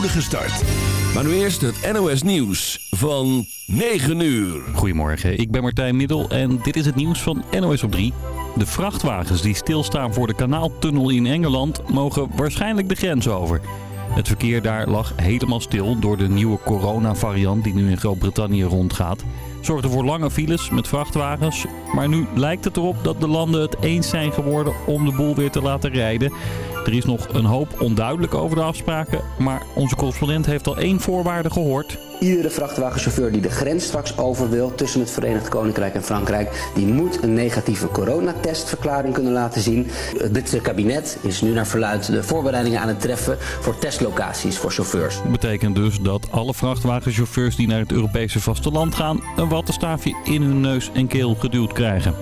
start. Maar nu eerst het NOS Nieuws van 9 uur. Goedemorgen, ik ben Martijn Middel en dit is het nieuws van NOS op 3. De vrachtwagens die stilstaan voor de kanaaltunnel in Engeland mogen waarschijnlijk de grens over. Het verkeer daar lag helemaal stil door de nieuwe coronavariant die nu in Groot-Brittannië rondgaat. Zorgde voor lange files met vrachtwagens. Maar nu lijkt het erop dat de landen het eens zijn geworden om de boel weer te laten rijden. Er is nog een hoop onduidelijk over de afspraken. Maar onze correspondent heeft al één voorwaarde gehoord. Iedere vrachtwagenchauffeur die de grens straks over wil tussen het Verenigd Koninkrijk en Frankrijk, die moet een negatieve coronatestverklaring kunnen laten zien. Het Britse kabinet is nu naar verluid de voorbereidingen aan het treffen voor testlocaties voor chauffeurs. Dat betekent dus dat alle vrachtwagenchauffeurs die naar het Europese vasteland gaan een wattenstaafje in hun neus en keel geduwd krijgen.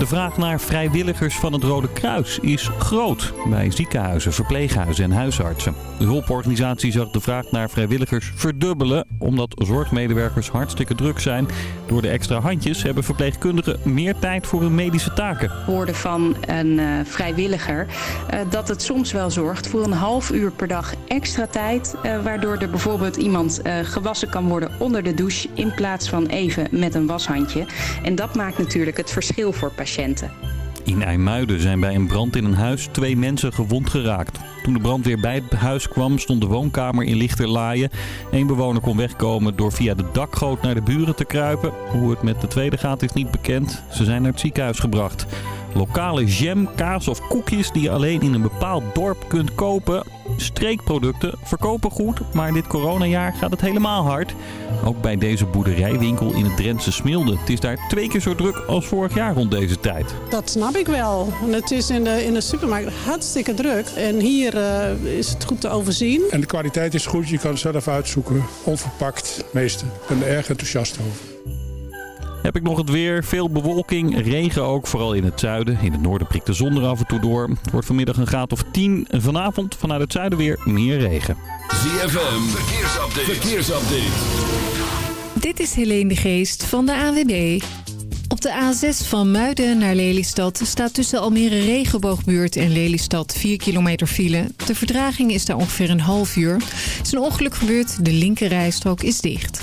De vraag naar vrijwilligers van het Rode Kruis is groot bij ziekenhuizen, verpleeghuizen en huisartsen. De hulporganisatie zag de vraag naar vrijwilligers verdubbelen omdat zorgmedewerkers hartstikke druk zijn. Door de extra handjes hebben verpleegkundigen meer tijd voor hun medische taken. hoorde van een uh, vrijwilliger uh, dat het soms wel zorgt voor een half uur per dag extra tijd. Uh, waardoor er bijvoorbeeld iemand gewassen kan worden onder de douche in plaats van even met een washandje. En dat maakt natuurlijk het verschil voor patiënten. In IJmuiden zijn bij een brand in een huis twee mensen gewond geraakt. Toen de brandweer bij het huis kwam stond de woonkamer in lichterlaaien. Eén bewoner kon wegkomen door via de dakgoot naar de buren te kruipen. Hoe het met de tweede gaat is niet bekend. Ze zijn naar het ziekenhuis gebracht. Lokale jam, kaas of koekjes die je alleen in een bepaald dorp kunt kopen. Streekproducten verkopen goed, maar dit coronajaar gaat het helemaal hard. Ook bij deze boerderijwinkel in het Drentse Smilde. Het is daar twee keer zo druk als vorig jaar rond deze tijd. Dat snap ik wel. Het is in de, in de supermarkt hartstikke druk. En hier uh, is het goed te overzien. En de kwaliteit is goed. Je kan het zelf uitzoeken. Onverpakt, meeste. Ik ben er erg enthousiast over. Heb ik nog het weer. Veel bewolking, regen ook, vooral in het zuiden. In het noorden prikt de zon er af en toe door. Het wordt vanmiddag een graad of 10. Vanavond vanuit het zuiden weer meer regen. ZFM, verkeersupdate. verkeersupdate. Dit is Helene de Geest van de AWB. Op de A6 van Muiden naar Lelystad staat tussen Almere Regenboogbuurt en Lelystad 4 kilometer file. De verdraging is daar ongeveer een half uur. Er is een ongeluk gebeurd, de linkerrijstrook is dicht.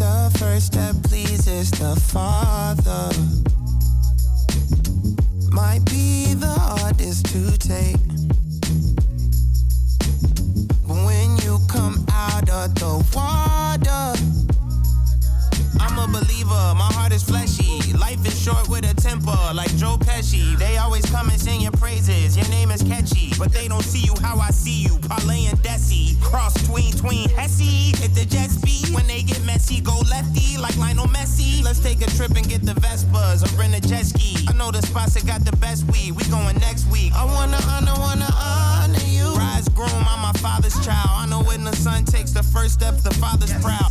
The first step pleases the Father. Might be the hardest to take. But when you come out of the water, I'm a believer, my heart is fleshy. Life is short with a temper, like Joe Pesci. Is catchy, but they don't see you how I see you. Parlay and Desi, cross tween tween Hesse. Hit the jet speed when they get messy. Go lefty like Lionel Messi. Let's take a trip and get the Vespas or rent a jet ski. I know the spots that got the best weed. We going next week. I wanna honor, wanna honor you. Rise groom, I'm my father's child. I know when the son takes the first step, the father's proud.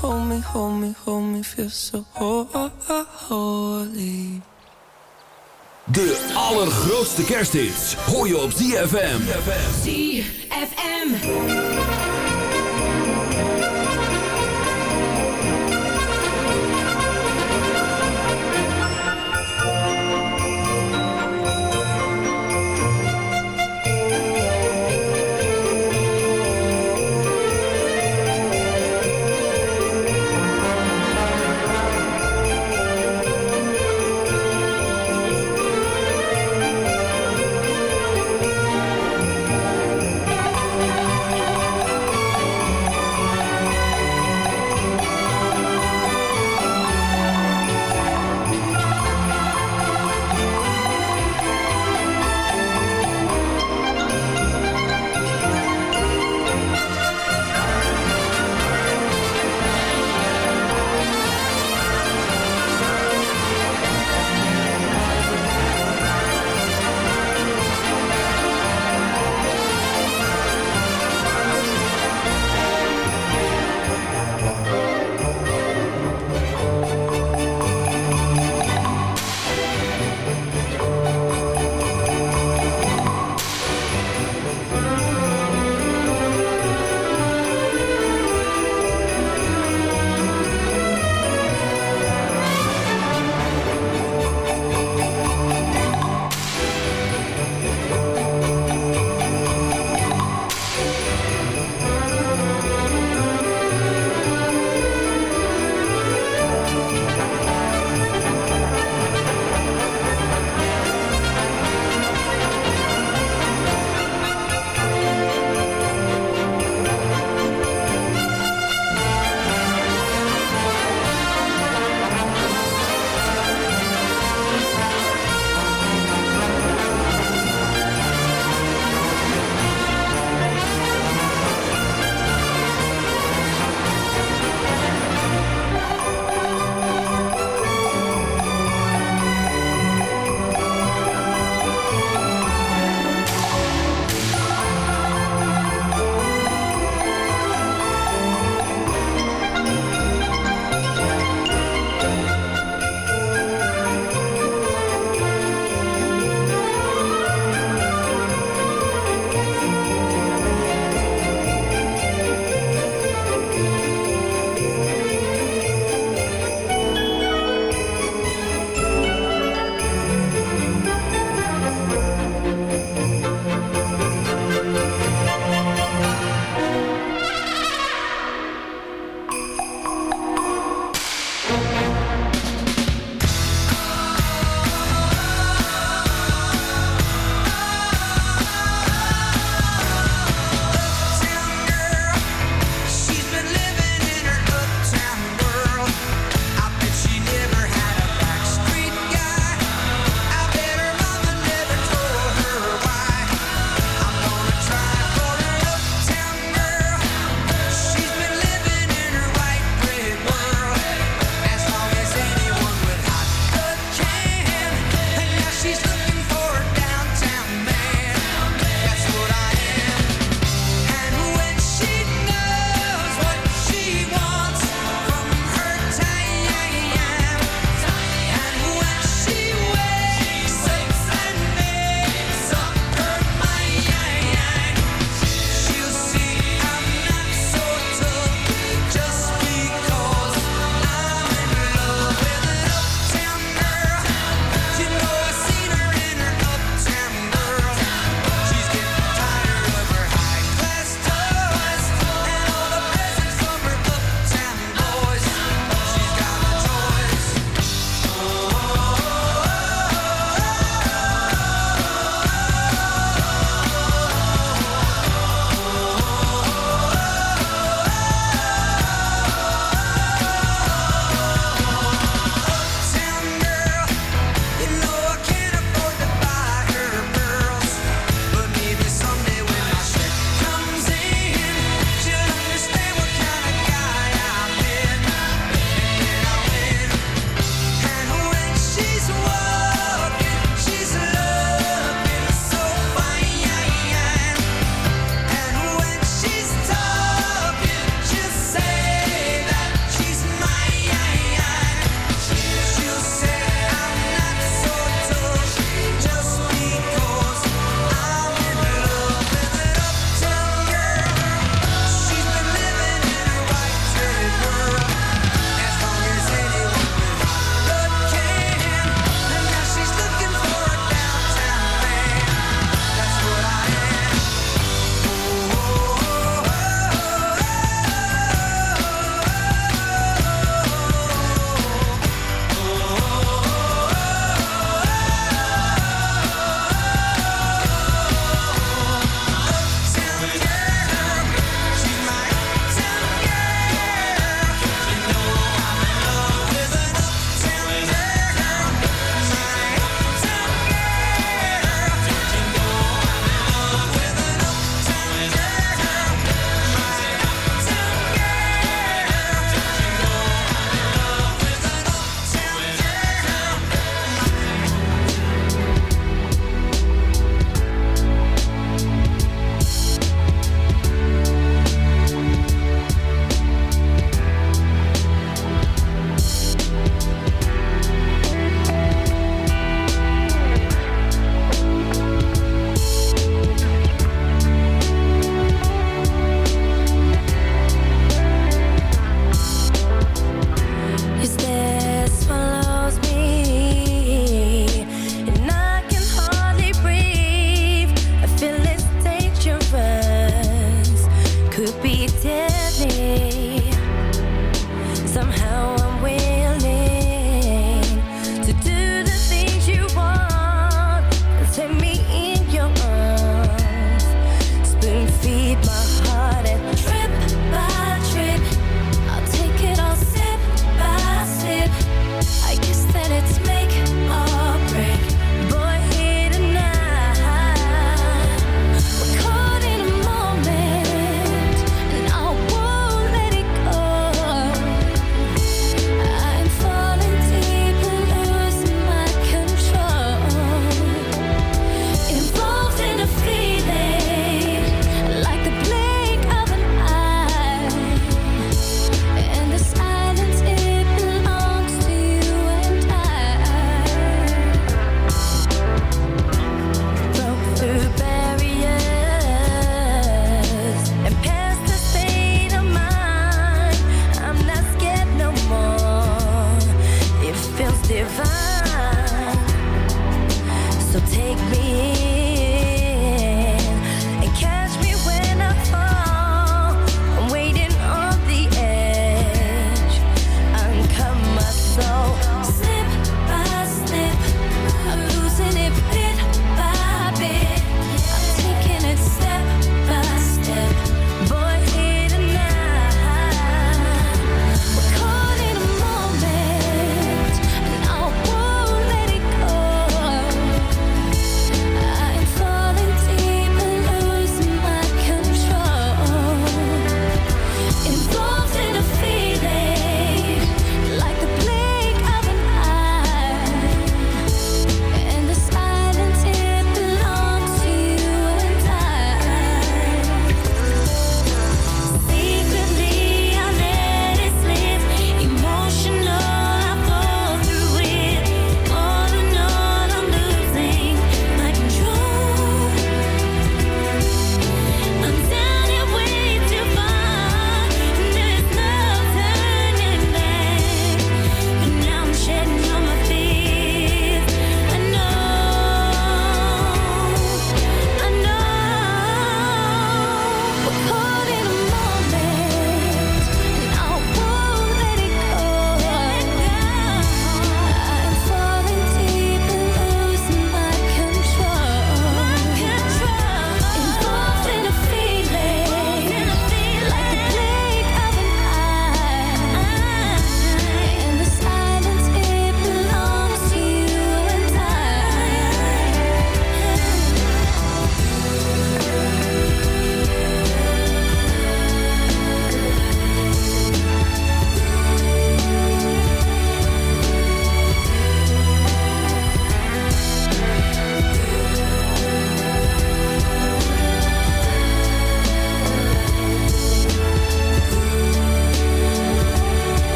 Hold me, hold me, hold feel so holy. De allergrootste kersthits hoor je op ZFM. ZFM.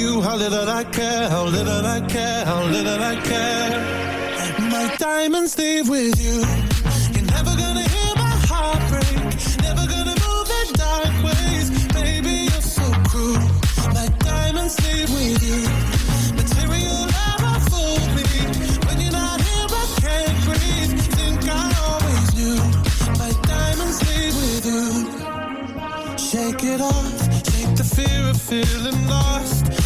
you how little I care, how little I care, how little I care. My diamonds leave with you. You're never gonna hear my heart break. Never gonna move in dark ways. Baby, you're so cruel. My diamonds leave with you. Material never fooled me. When you're not here, I can't breathe. Think I always knew. My diamonds leave with you. Shake it off, shake the fear of feeling lost.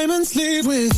diamonds leave with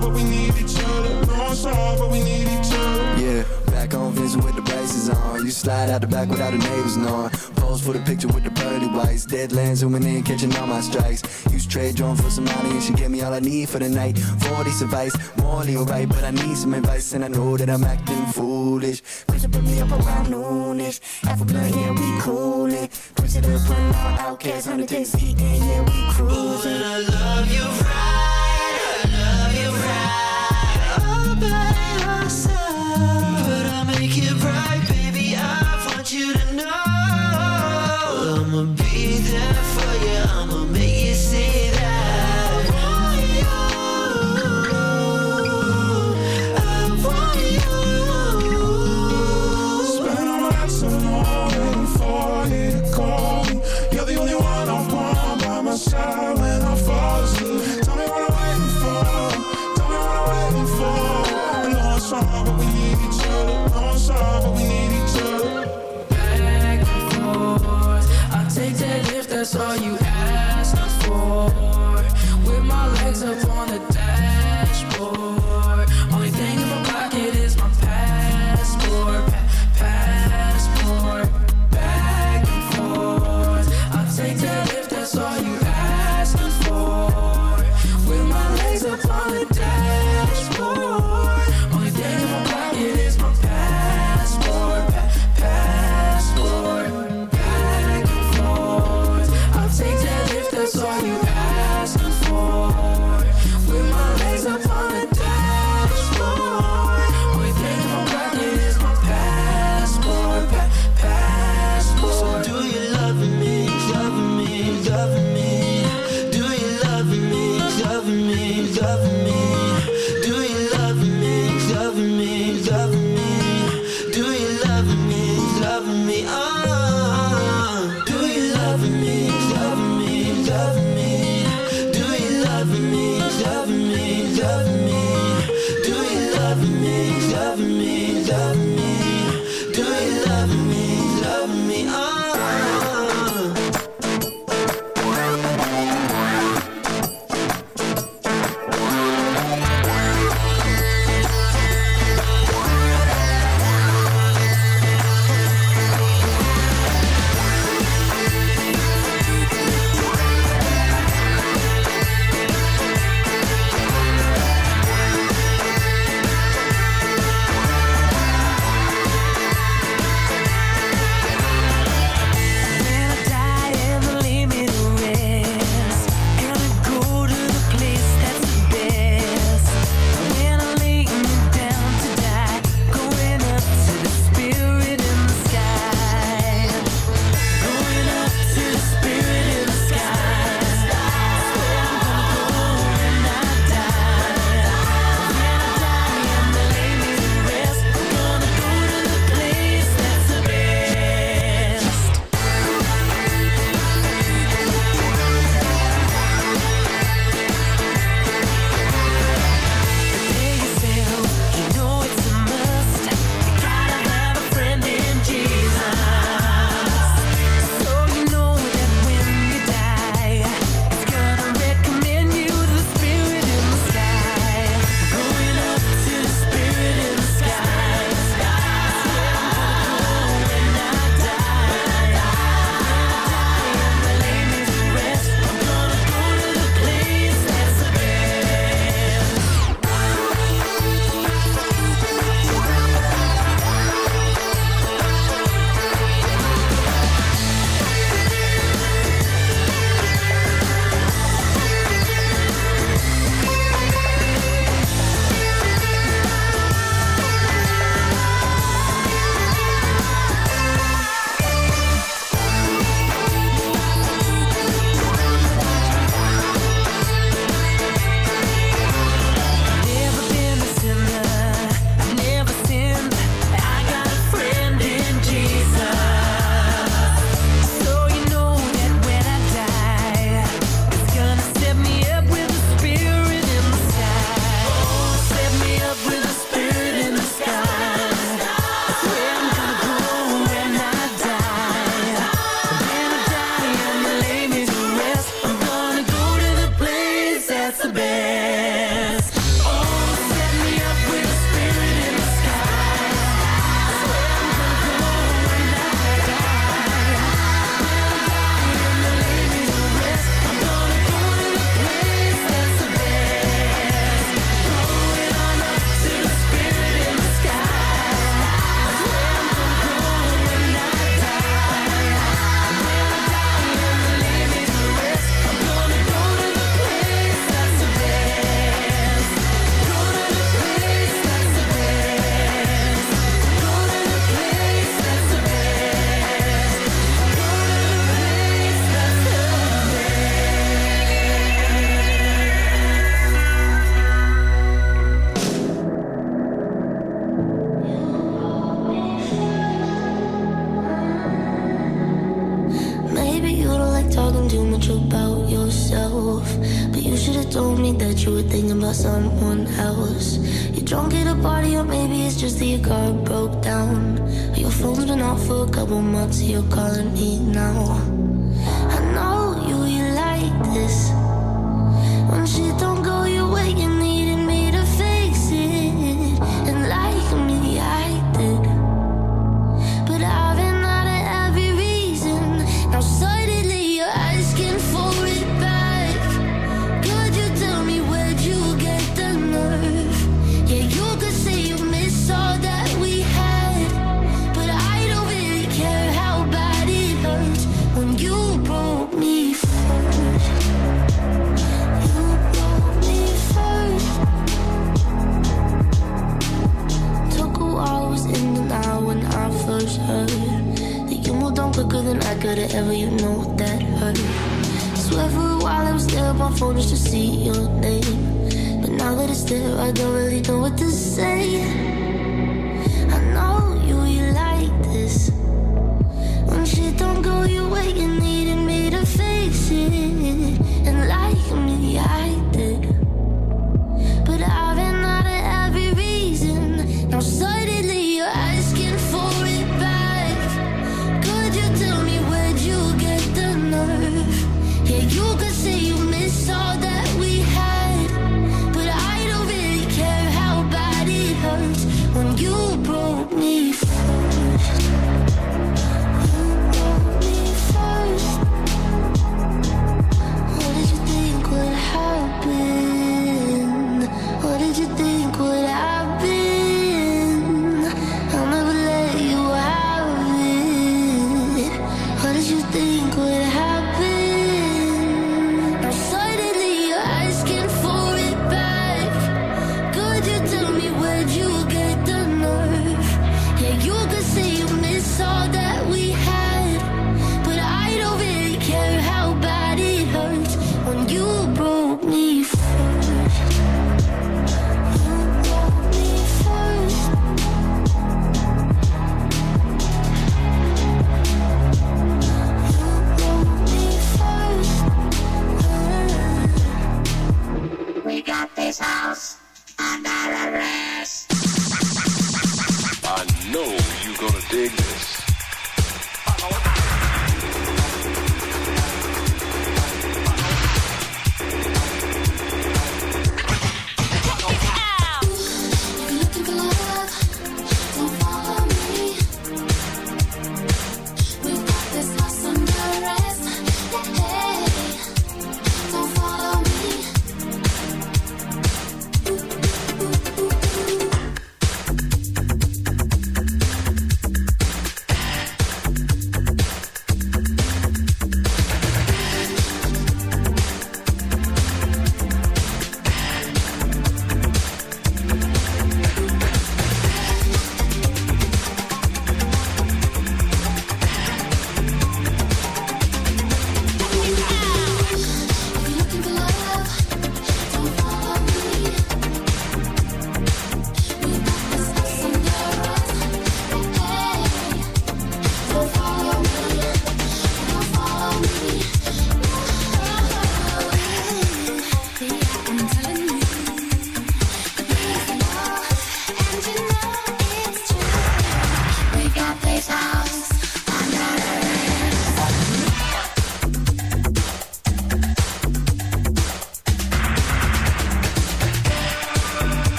but we need each other. Growing small, but we need each other. Yeah. Back on Vincent with the braces on. You slide out the back without the neighbors knowing. Pose for the picture with the pearly whites. Deadlands zooming in, catching all my strikes. Use trade drone for some money and she gave me all I need for the night. 40's advice, morally alright, but I need some advice and I know that I'm acting foolish. Push it, put me up around noonish. Half a blunt, yeah, we coolin'. Push it up, run out, outcast, 100 days, eating, yeah, we cruising. Ooh, and I love you right. saw you when you broke me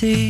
Through